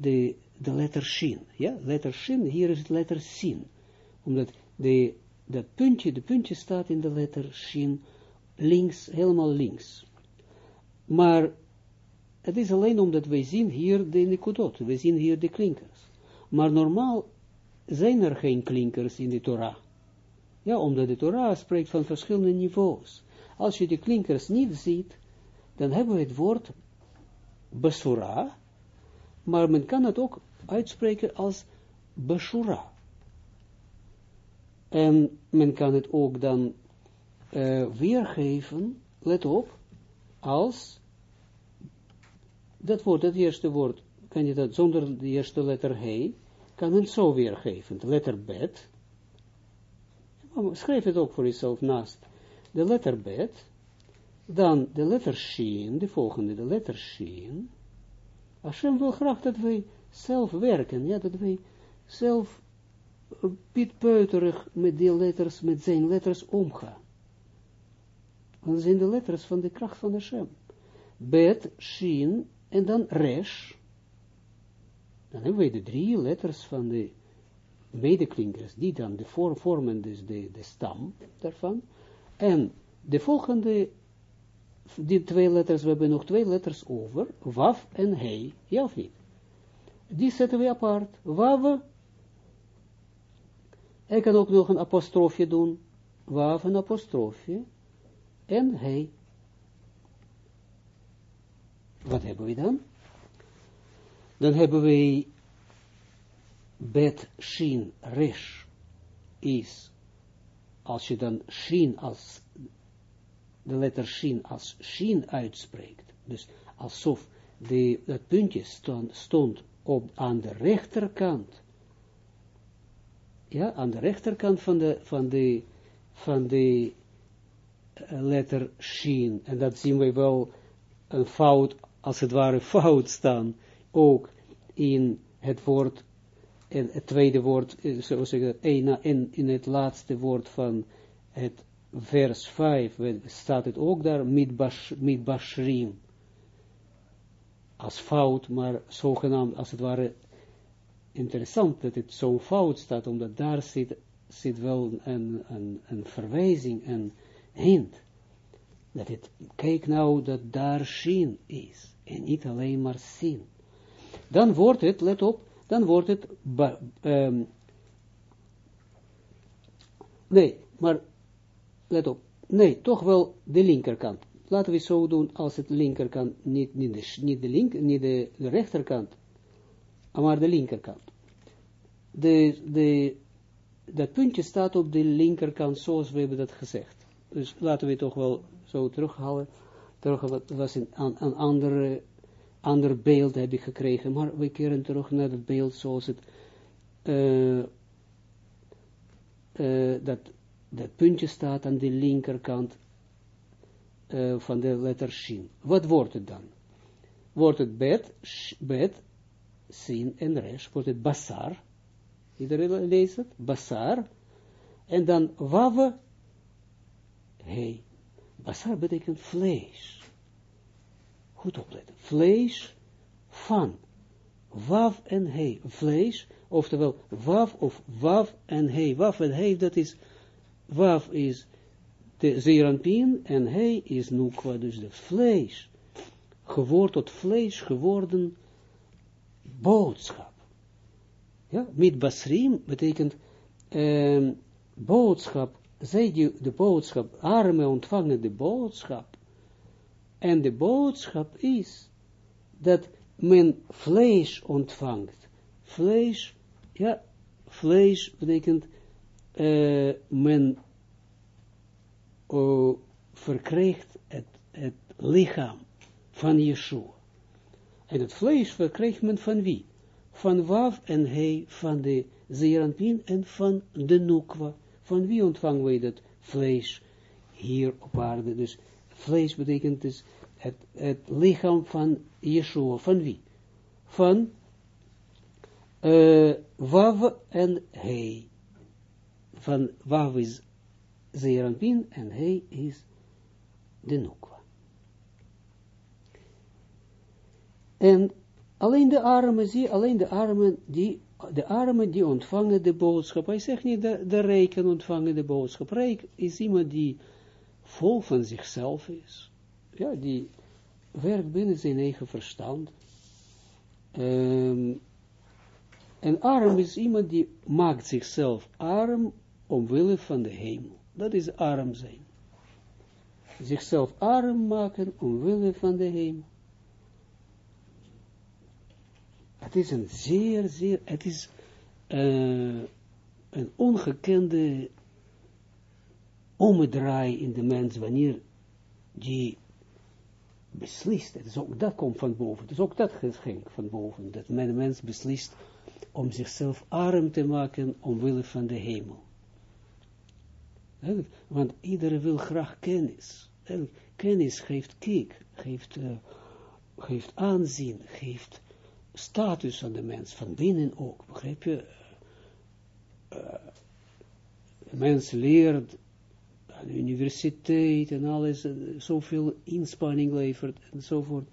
de, de letter shin. Ja, letter shin, hier is het letter sin. Omdat de, dat puntje, de puntje staat in de letter shin, links, helemaal links. Maar het is alleen omdat wij zien hier de nikudot, we zien hier de klinkers. Maar normaal zijn er geen klinkers in de Torah. Ja, omdat de Torah spreekt van verschillende niveaus. Als je de klinkers niet ziet, dan hebben we het woord besura, maar men kan het ook uitspreken als Bashura. En men kan het ook dan uh, weergeven, let op, als dat woord, dat eerste woord, kan je dat zonder de eerste letter he, kan men zo weergeven. De letter bet, schrijf het ook voor jezelf naast. De letter bet, dan de letter shin, de volgende, de letter shin, Hashem wil graag dat wij zelf werken, ja, dat wij zelf pietpeuterig met die letters, met zijn letters omgaan. Dat zijn de letters van de kracht van Hashem. Bet, Shin en dan Resh. Dan hebben wij de drie letters van de medeklinkers, die dan de vorm vormen, dus de, de stam daarvan. En de volgende die twee letters, we hebben nog twee letters over, waf en he, ja of niet? Die zetten we apart, waf, ik kan ook nog een apostrofje doen, waf een apostrofje, en he. Wat hebben we dan? Dan hebben we bet, shin, resh, is, als je dan shin als, de letter shin als shin uitspreekt, dus alsof de, dat puntje stond, stond op, aan de rechterkant, ja, aan de rechterkant van de, van de, van de uh, letter shin, en dat zien we wel een fout, als het ware fout staan, ook in het woord en het tweede woord, eh, zoals ik in, in, in het laatste woord van het vers 5, staat het ook daar, mit als fout, maar zogenaamd, als het ware, interessant dat het zo fout staat, omdat daar zit, zit wel een, een, een verwijzing, een hint, dat het, kijk nou, dat daar shin is, en niet alleen maar sin. Dan wordt het, let op, dan wordt het, um, nee, maar, let op, nee, toch wel de linkerkant. Laten we zo doen, als het linkerkant, niet, niet, de, niet, de, link, niet de rechterkant, maar de linkerkant. De, de, dat puntje staat op de linkerkant, zoals we hebben dat gezegd. Dus laten we toch wel zo terughalen. Terug, was een, een, andere ander beeld heb ik gekregen, maar we keren terug naar het beeld zoals het, uh, uh, dat, dat puntje staat aan de linkerkant uh, van de letter shin. Wat wordt het dan? Wordt het bet, sh, bet, sin en resh, wordt het basar, iedereen leest het, basar, en dan wave, hey, basar betekent vlees. Goed opletten, vlees van, waf en he, vlees, oftewel waf of waf en he, waf en he, dat is, waf is de zeeranpien en he is nukwa, dus de vlees, geworden tot vlees geworden boodschap. Ja, mit basrim betekent um, boodschap, zij die de boodschap, armen ontvangen de boodschap, en de boodschap is dat men vlees ontvangt. Vlees, ja, vlees betekent uh, men verkrijgt het, het lichaam van Yeshua. En het vlees verkrijgt men van wie? Van Waf en He, van de Zeranpin en van de Nukwa. Van wie ontvangen wij dat vlees hier op aarde? Dus vlees betekent dus het, het lichaam van Yeshua, van wie? Van uh, Wav en He. Van Wav is Zeranpin en He is de Nukwa. En alleen de armen, zie, alleen de armen, die, de armen die ontvangen de boodschap. Hij zegt niet de, de rijken ontvangen de boodschap. Rijk is iemand die vol van zichzelf is. Ja, die werkt binnen zijn eigen verstand. Um, en arm is iemand die maakt zichzelf arm omwille van de hemel. Dat is arm zijn. Zichzelf arm maken omwille van de hemel. Het is een zeer, zeer, het is uh, een ongekende omdraai in de mens, wanneer die beslist, het is ook, dat komt van boven, dus ook dat geschenk van boven, dat mijn mens beslist om zichzelf arm te maken omwille van de hemel. Want iedereen wil graag kennis. Kennis geeft kiek, geeft, uh, geeft aanzien, geeft status aan de mens, van binnen ook, begrijp je? Uh, mens leert aan de universiteit en alles, zoveel inspanning levert enzovoort.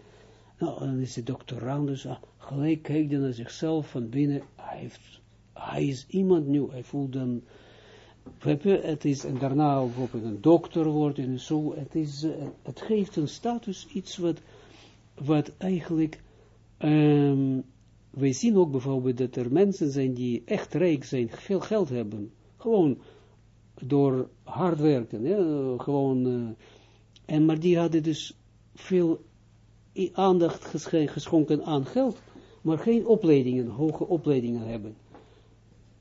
Nou, dan is de doctorandus, ah, gelijk kijkt hij naar zichzelf van binnen, hij, heeft, hij is iemand nieuw, hij voelt dan Het is, en daarna bijvoorbeeld een dokter wordt en zo, het, is, het geeft een status iets wat, wat eigenlijk, um, wij zien ook bijvoorbeeld dat er mensen zijn die echt rijk zijn, veel geld hebben, gewoon door hard werken, ja, gewoon, uh, en maar die hadden dus veel aandacht geschonken aan geld, maar geen opleidingen, hoge opleidingen hebben.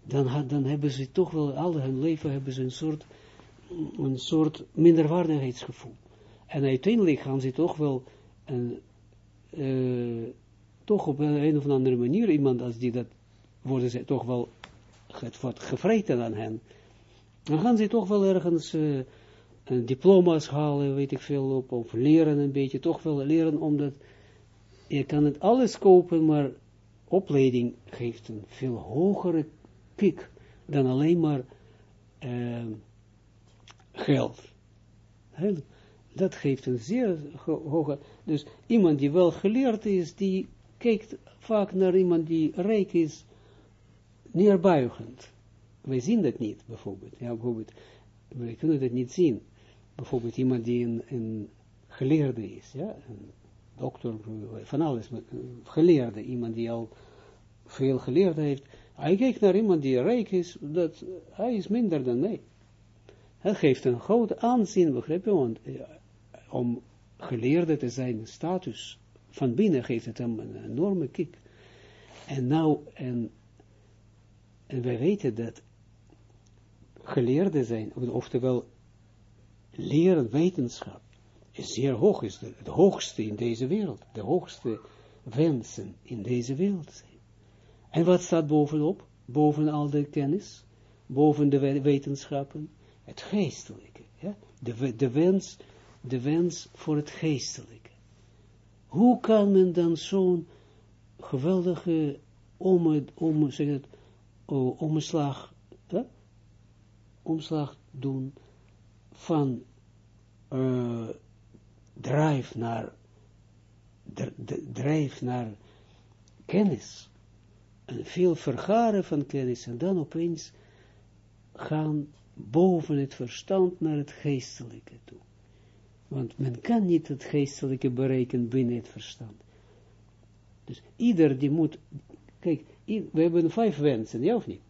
Dan, dan hebben ze toch wel, al hun leven hebben ze een soort, een soort minderwaardigheidsgevoel. En uiteindelijk gaan ze toch wel, een, uh, toch op een, of andere manier, iemand als die dat, worden ze toch wel het wordt gevreten aan hen. Dan gaan ze toch wel ergens uh, diploma's halen, weet ik veel, op, of leren een beetje, toch wel leren, omdat je kan het alles kopen, maar opleiding geeft een veel hogere kick dan alleen maar uh, geld. Dat geeft een zeer hoge, dus iemand die wel geleerd is, die kijkt vaak naar iemand die rijk is, neerbuigend. Wij zien dat niet, bijvoorbeeld. Ja, bijvoorbeeld, wij kunnen dat niet zien. Bijvoorbeeld iemand die een, geleerde is, ja, een dokter, van alles, geleerde, iemand die al veel geleerd heeft, hij kijkt naar iemand die rijk is, dat hij is minder dan mij. Hij geeft een groot aanzien, begrijp je, want om geleerde te zijn, status van binnen geeft het hem een enorme kick. En nou, en, wij weten dat geleerde zijn, oftewel leren wetenschap, is zeer hoog, is het hoogste in deze wereld, de hoogste wensen in deze wereld zijn. En wat staat bovenop? Boven al de kennis, boven de wetenschappen, het geestelijke. De, de, wens, de wens voor het geestelijke. Hoe kan men dan zo'n geweldige om, om, het, oh, omslag, omslag doen van uh, drijf naar, drijf naar kennis en veel vergaren van kennis, en dan opeens gaan boven het verstand naar het geestelijke toe. Want men kan niet het geestelijke bereiken binnen het verstand. Dus ieder die moet, kijk, we hebben vijf wensen, ja of niet?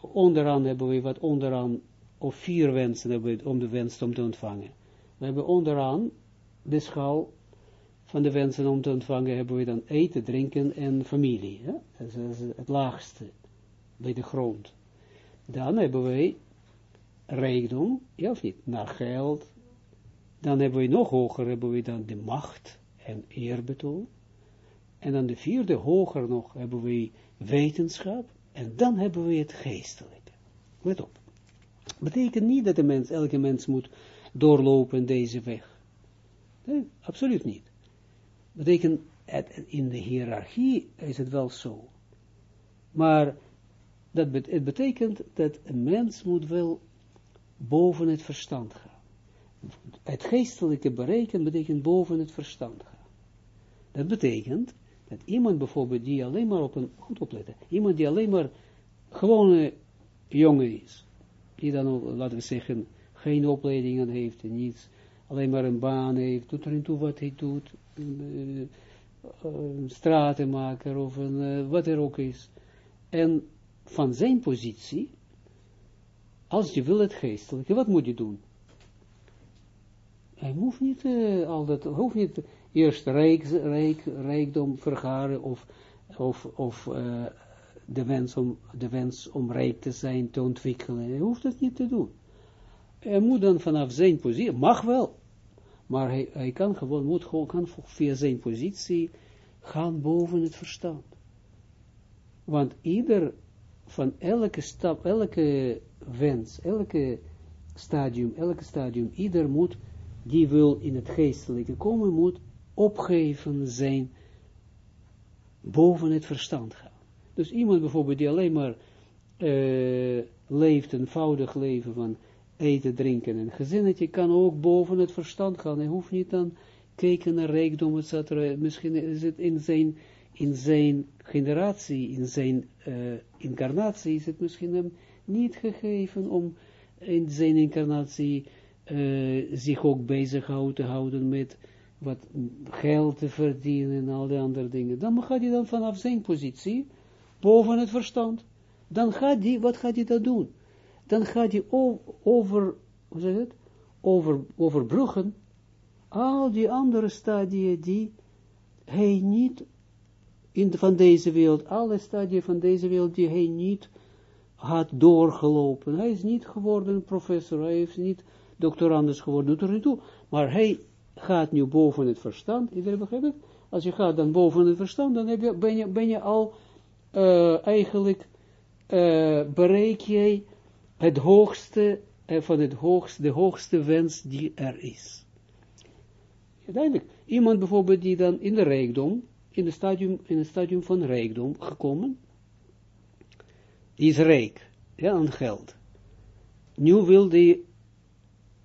Onderaan hebben we wat onderaan, of vier wensen hebben we om de wens om te ontvangen. We hebben onderaan de schaal van de wensen om te ontvangen hebben we dan eten, drinken en familie. Dat, is, het laagste bij de grond. Dan hebben wij rijkdom, ja of niet, naar geld. Dan hebben we nog hoger, hebben we dan de macht en eerbetoon. En dan de vierde, hoger nog, hebben we wetenschap. En dan hebben we het geestelijke. Let op. Betekent niet dat de mens, elke mens moet doorlopen deze weg. Nee, absoluut niet betekent, in de hiërarchie is het wel zo. Maar dat het betekent dat een mens moet wel boven het verstand gaan. Het geestelijke bereiken betekent boven het verstand gaan. Dat betekent dat iemand bijvoorbeeld die alleen maar op een, goed opletten, iemand die alleen maar gewone jongen is, die dan laten we zeggen, geen opleidingen heeft en niets, alleen maar een baan heeft, doet er toe wat hij doet, een, een stratenmaker of een, uh, wat er ook is. En van zijn positie, als je wil het geestelijke, wat moet je doen? Hij hoeft niet uh, al dat, hoeft niet eerst rijk, rijk, rijkdom vergaren of, of, of uh, de, wens om, de wens om rijk te zijn te ontwikkelen. Hij hoeft dat niet te doen. Hij moet dan vanaf zijn positie, mag wel, maar hij, hij kan gewoon, moet gewoon, kan via zijn positie gaan boven het verstand. Want ieder, van elke stap, elke wens, elke stadium, elke stadium, ieder moet, die wil in het geestelijke komen, moet opgeven zijn boven het verstand gaan. Dus iemand bijvoorbeeld die alleen maar uh, leeft, eenvoudig leven van eten, drinken en gezinnetje kan ook boven het verstand gaan. Hij hoeft niet dan kijken naar rijkdom, etc. Misschien is het in zijn, in zijn generatie, in zijn uh, incarnatie, is het misschien hem niet gegeven om in zijn incarnatie uh, zich ook bezighoudt te houden met wat geld te verdienen en al die andere dingen, dan gaat hij dan vanaf zijn positie, boven het verstand, dan gaat hij, wat gaat hij dan doen? Dan gaat hij over, hoe zeg het, over, overbruggen al die andere stadia die hij niet in van deze wereld, alle stadia van deze wereld die hij niet had doorgelopen. Hij is niet geworden professor, hij is niet doctorandus geworden, doet er niet toe. Maar hij gaat nu boven het verstand, iedereen begrijpt het? Als je gaat dan boven het verstand, dan heb je, ben, je, ben je al uh, eigenlijk, uh, bereik jij het hoogste, uh, van het hoogste, de hoogste wens die er is. Uiteindelijk, iemand bijvoorbeeld die dan in de rijkdom, in, het stadium, in het stadium van rijkdom gekomen, die is rijk, ja, aan geld. Nu wil die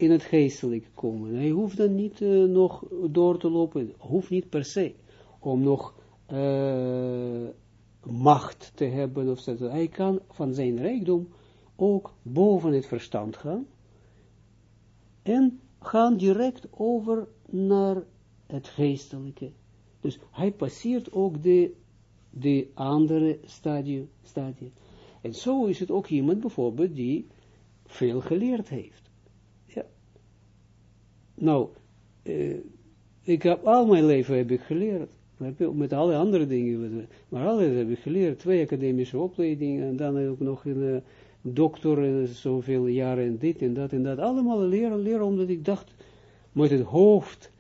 in het geestelijke komen. Hij hoeft dan niet uh, nog door te lopen, hoeft niet per se, om nog uh, macht te hebben of zo. Hij kan van zijn rijkdom ook boven het verstand gaan en gaan direct over naar het geestelijke. Dus hij passeert ook de, de andere stadium, stadia. En zo is het ook iemand bijvoorbeeld die veel geleerd heeft. Nou, eh, ik heb al mijn leven heb ik geleerd. Met alle andere dingen. Maar alles heb ik geleerd. Twee academische opleidingen. En dan ook nog een uh, dokter en zoveel jaren en dit en dat en dat. Allemaal leren, leren omdat ik dacht met het hoofd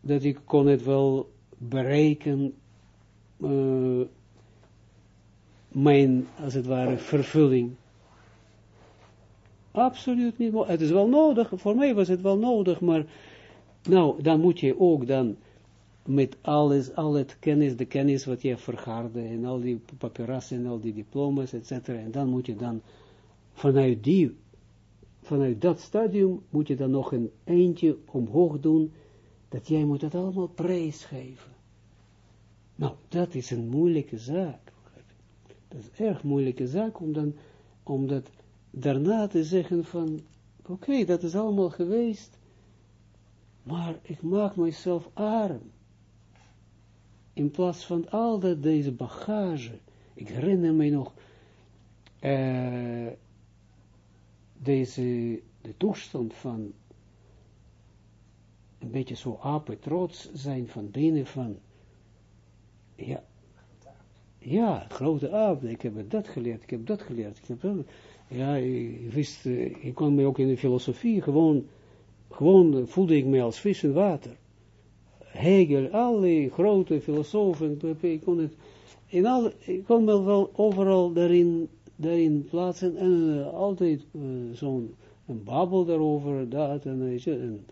dat ik kon het wel bereiken, uh, mijn, als het ware, vervulling. Absoluut niet. Het is wel nodig, voor mij was het wel nodig, maar nou, dan moet je ook dan met alles, al het kennis, de kennis wat je vergaarde, en al die papierassen en al die diploma's, etc. En dan moet je dan vanuit die, vanuit dat stadium, moet je dan nog een eindje omhoog doen, dat jij moet dat allemaal prijsgeven. Nou, dat is een moeilijke zaak. Dat is een erg moeilijke zaak, om dan, om dat daarna te zeggen van, oké, dat is allemaal geweest, maar ik maak mezelf arm. In plaats van al dat deze bagage, ik herinner me nog, uh, deze, de toestand van een beetje zo apen trots zijn van binnen van, ja, ja, grote aap, ik heb dat geleerd, ik heb dat geleerd, ik heb dat, ja, ik wist, eh, ik kwam me ook in de filosofie, gewoon, gewoon voelde ik me als vis in water. Hegel, alle grote filosofen, ik kon het, in al, ik kon me wel overal daarin, daarin plaatsen en uh, altijd uh, zo'n babbel daarover, dat en, en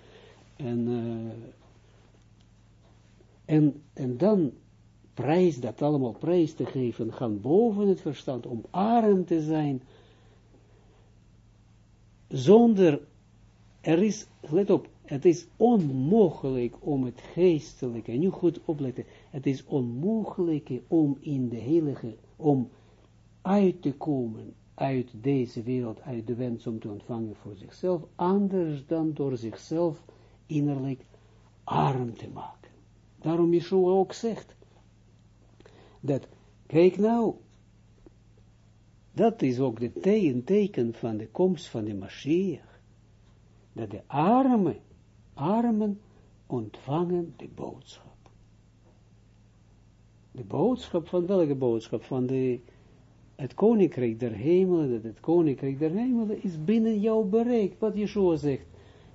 en, en, en dan prijs, dat allemaal prijs te geven, gaan boven het verstand, om arm te zijn, zonder, er is, let op, het is onmogelijk om het geestelijke, nu goed opletten, het is onmogelijk om in de heilige, om uit te komen uit deze wereld, uit de wens om te ontvangen voor zichzelf, anders dan door zichzelf innerlijk arm te maken. Daarom Yeshua ook zegt, dat, kijk nou, dat is ook de teken, van de komst van de Mashiach, dat de armen, armen ontvangen de boodschap. De boodschap van welke boodschap? Van de, het koninkrijk der hemelen, dat het koninkrijk der hemelen is binnen jouw bereik, wat Yeshua zegt.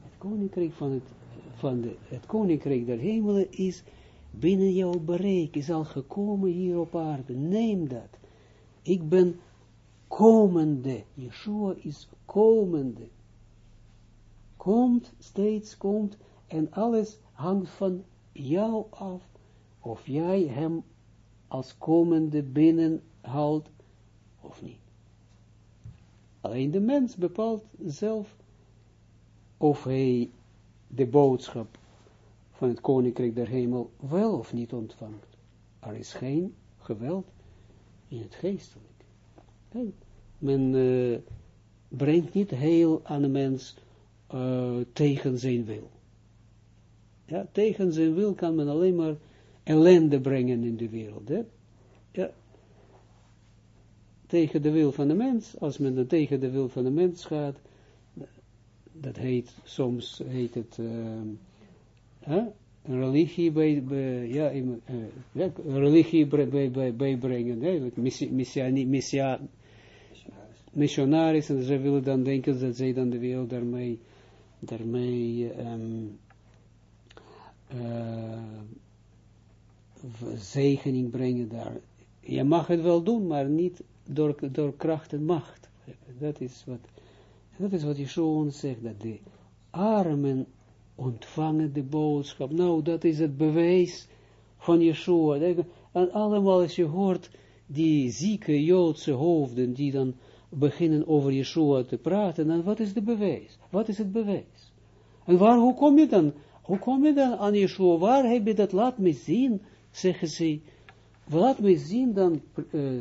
Het koninkrijk van het van de, het koninkrijk der hemelen is binnen jouw bereik, is al gekomen hier op aarde. Neem dat. Ik ben komende. Yeshua is komende. Komt, steeds komt, en alles hangt van jou af, of jij hem als komende binnenhaalt, of niet. Alleen de mens bepaalt zelf of hij de boodschap van het koninkrijk der hemel wel of niet ontvangt. Er is geen geweld in het geestelijk. Men, uh, brengt niet heel aan de mens uh, tegen zijn wil. Ja, tegen zijn wil kan men alleen maar ellende brengen in de wereld. Hè? Ja. Tegen de wil van de mens, als men dan tegen de wil van de mens gaat, dat heet, soms heet het, uh, een religie bij, bij ja, in, religie bij, bij, bijbrengen, hè, missia, missionaris, en ze willen dan denken dat zij dan de wereld daarmee, daarmee um, uh, zegening brengen daar. Je mag het wel doen, maar niet door, door kracht en macht. Dat is wat, dat is wat Yeshua zegt, dat de armen ontvangen de boodschap. Nou, dat is het bewijs van Yeshua. En allemaal als je hoort die zieke Joodse hoofden die dan beginnen over Yeshua te praten, dan wat is de bewijs? Wat is het bewijs? En waar, hoe kom je dan? Hoe kom je dan aan Yeshua? Waar heb je dat? Laat me zien, zeggen ze. Laat me zien dan uh,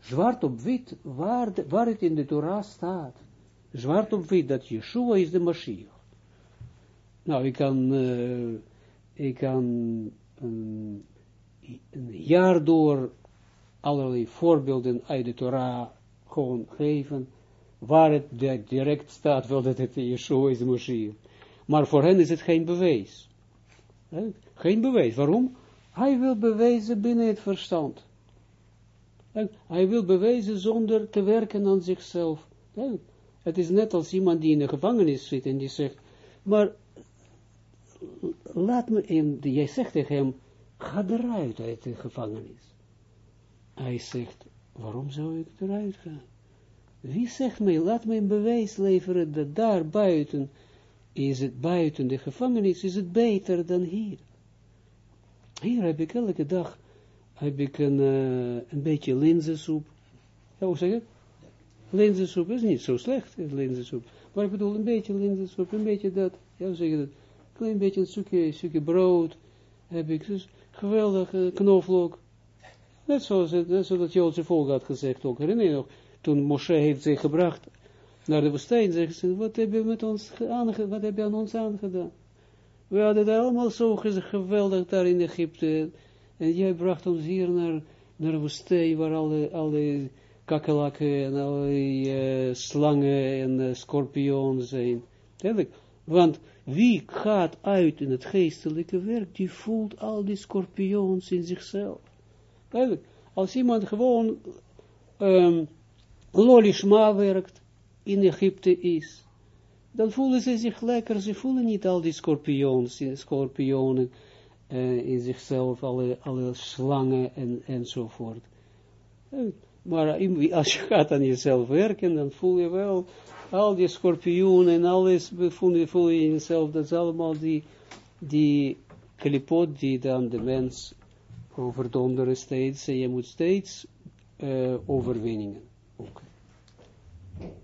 zwart op wit, waar, waar het in de Torah staat. Zwart op wit, dat Yeshua is de Mashiach. Nou, ik kan, uh, ik kan een, jaar door allerlei voorbeelden uit de Torah geven, waar het direct staat wel dat het Yeshua is de. Maar voor hen is het geen bewijs. Geen bewijs. Waarom? Hij wil bewijzen binnen het verstand. Hij wil bewijzen zonder te werken aan zichzelf. Het is net als iemand die in de gevangenis zit en die zegt, maar laat me in, jij zegt tegen hem, ga eruit uit de gevangenis. Hij zegt, waarom zou ik eruit gaan? Wie zegt mij, laat me een bewijs leveren dat daar buiten, is het buiten de gevangenis, is het beter dan hier. Hier heb ik elke dag, heb ik een, uh, een beetje linzensoep. Ja, hoe zeg je? Linzensoep is niet zo slecht, linzensoep. Maar ik bedoel, een beetje linzensoep, een beetje dat, ja, hoe zeg je dat? klein beetje een stukje brood heb ik, dus geweldig uh, knoflook. Net zoals, net zoals volk had gezegd ook. Herinner je nog, toen Moshe heeft zich gebracht naar de woestijn, zeggen ze, wat heb je met ons wat heb je aan ons aangedaan? We hadden het allemaal zo geweldig daar in Egypte. En jij bracht ons hier naar, naar de woestijn, waar alle, alle en alle uh, slangen en uh, scorpionen zijn. Want wie gaat uit in het geestelijke werk, die voelt al die scorpions in zichzelf. Als iemand gewoon um, lolishma werkt, in Egypte is, dan voelen ze zich lekker, ze voelen niet al die scorpions, scorpionen uh, in zichzelf, alle, alle slangen en, enzovoort. Maar als je gaat aan jezelf werken, dan voel je wel al die scorpioenen en alles, voel, voel je in jezelf, dat is allemaal die, die klipot die dan de mens overdonderen steeds en je moet steeds uh, overwinningen. Okay.